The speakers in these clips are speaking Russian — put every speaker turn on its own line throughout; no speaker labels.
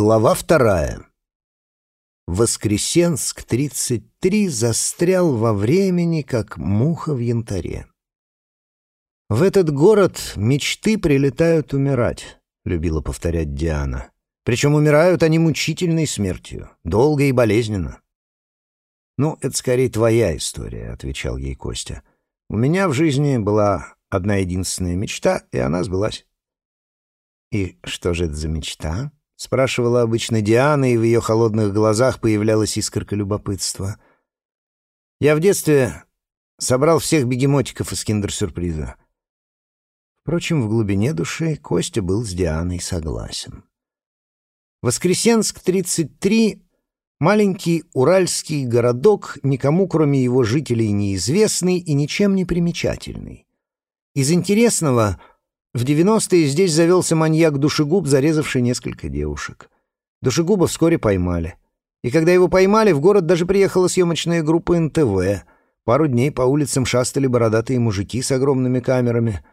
Глава вторая. Воскресенск, 33, застрял во времени, как муха в янтаре. «В этот город мечты прилетают умирать», — любила повторять Диана. «Причем умирают они мучительной смертью, долго и болезненно». «Ну, это скорее твоя история», — отвечал ей Костя. «У меня в жизни была одна единственная мечта, и она сбылась». «И что же это за мечта?» — спрашивала обычно Диана, и в ее холодных глазах появлялась искорка любопытства. «Я в детстве собрал всех бегемотиков из киндер-сюрприза». Впрочем, в глубине души Костя был с Дианой согласен. Воскресенск, 33 — маленький уральский городок, никому, кроме его жителей, неизвестный и ничем не примечательный. Из интересного — в 90-е здесь завелся маньяк-душегуб, зарезавший несколько девушек. Душегуба вскоре поймали. И когда его поймали, в город даже приехала съемочная группа НТВ. Пару дней по улицам шастали бородатые мужики с огромными камерами.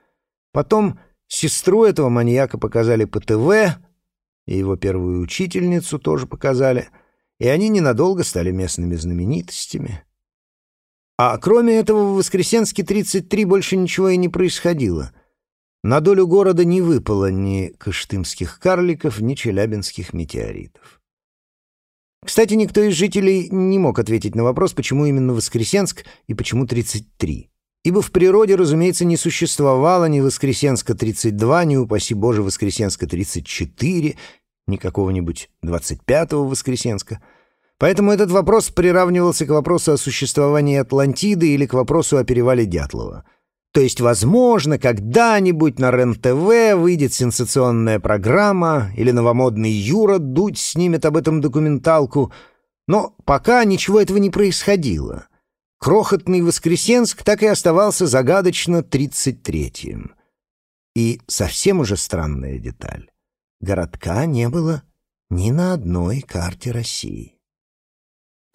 Потом сестру этого маньяка показали по ТВ, и его первую учительницу тоже показали, и они ненадолго стали местными знаменитостями. А кроме этого в Воскресенске 33 больше ничего и не происходило — на долю города не выпало ни кыштымских карликов, ни челябинских метеоритов. Кстати, никто из жителей не мог ответить на вопрос, почему именно Воскресенск и почему 33. Ибо в природе, разумеется, не существовало ни Воскресенска 32, ни, упаси Боже, Воскресенска 34, ни какого-нибудь 25-го Воскресенска. Поэтому этот вопрос приравнивался к вопросу о существовании Атлантиды или к вопросу о перевале Дятлова — то есть, возможно, когда-нибудь на РЕН-ТВ выйдет сенсационная программа, или новомодный Юра Дудь снимет об этом документалку, но пока ничего этого не происходило. Крохотный Воскресенск так и оставался загадочно 33-м. И совсем уже странная деталь. Городка не было ни на одной карте России.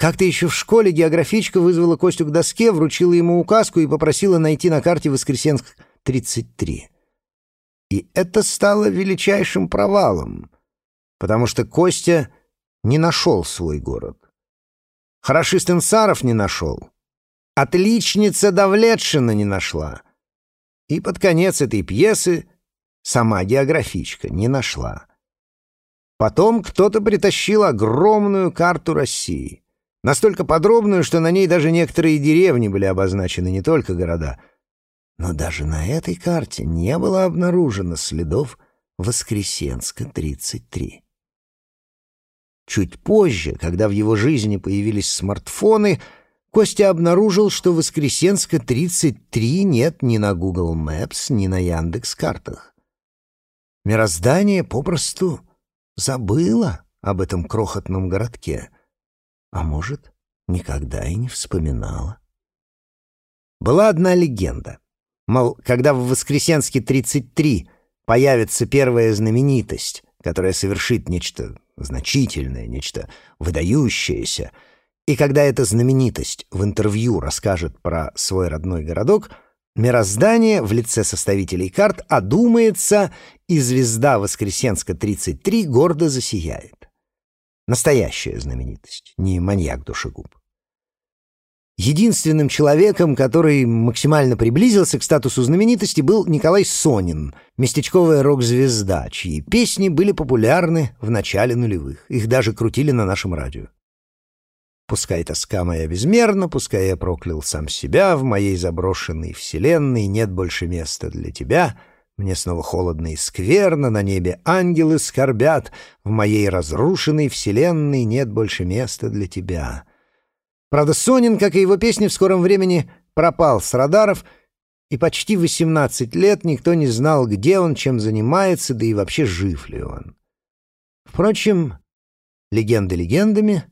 Как-то еще в школе географичка вызвала Костю к доске, вручила ему указку и попросила найти на карте Воскресенск-33. И это стало величайшим провалом, потому что Костя не нашел свой город. Хорошист Инсаров не нашел. Отличница Давлетшина не нашла. И под конец этой пьесы сама географичка не нашла. Потом кто-то притащил огромную карту России — Настолько подробную, что на ней даже некоторые деревни были обозначены, не только города. Но даже на этой карте не было обнаружено следов Воскресенска-33. Чуть позже, когда в его жизни появились смартфоны, Костя обнаружил, что Воскресенска-33 нет ни на Google Maps, ни на Яндекс-картах. Мироздание попросту забыло об этом крохотном городке — а может, никогда и не вспоминала. Была одна легенда. Мол, когда в Воскресенске 33 появится первая знаменитость, которая совершит нечто значительное, нечто выдающееся, и когда эта знаменитость в интервью расскажет про свой родной городок, мироздание в лице составителей карт одумается, и звезда Воскресенска-33 гордо засияет. Настоящая знаменитость, не маньяк-душегуб. Единственным человеком, который максимально приблизился к статусу знаменитости, был Николай Сонин, местечковая рок-звезда, чьи песни были популярны в начале нулевых. Их даже крутили на нашем радио. Пускай тоска моя безмерна, пускай я проклял сам себя, в моей заброшенной вселенной нет больше места для тебя — мне снова холодно и скверно, на небе ангелы скорбят, в моей разрушенной вселенной нет больше места для тебя. Правда, Сонин, как и его песни, в скором времени пропал с радаров, и почти 18 лет никто не знал, где он, чем занимается, да и вообще жив ли он. Впрочем, легенды легендами,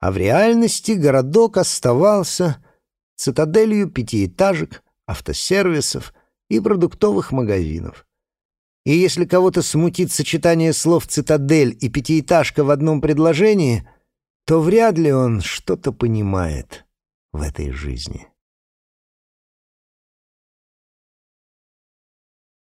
а в реальности городок оставался цитаделью пятиэтажек, автосервисов — и продуктовых магазинов. И если кого-то смутит сочетание слов «цитадель» и «пятиэтажка» в одном предложении, то вряд ли он что-то понимает в этой жизни.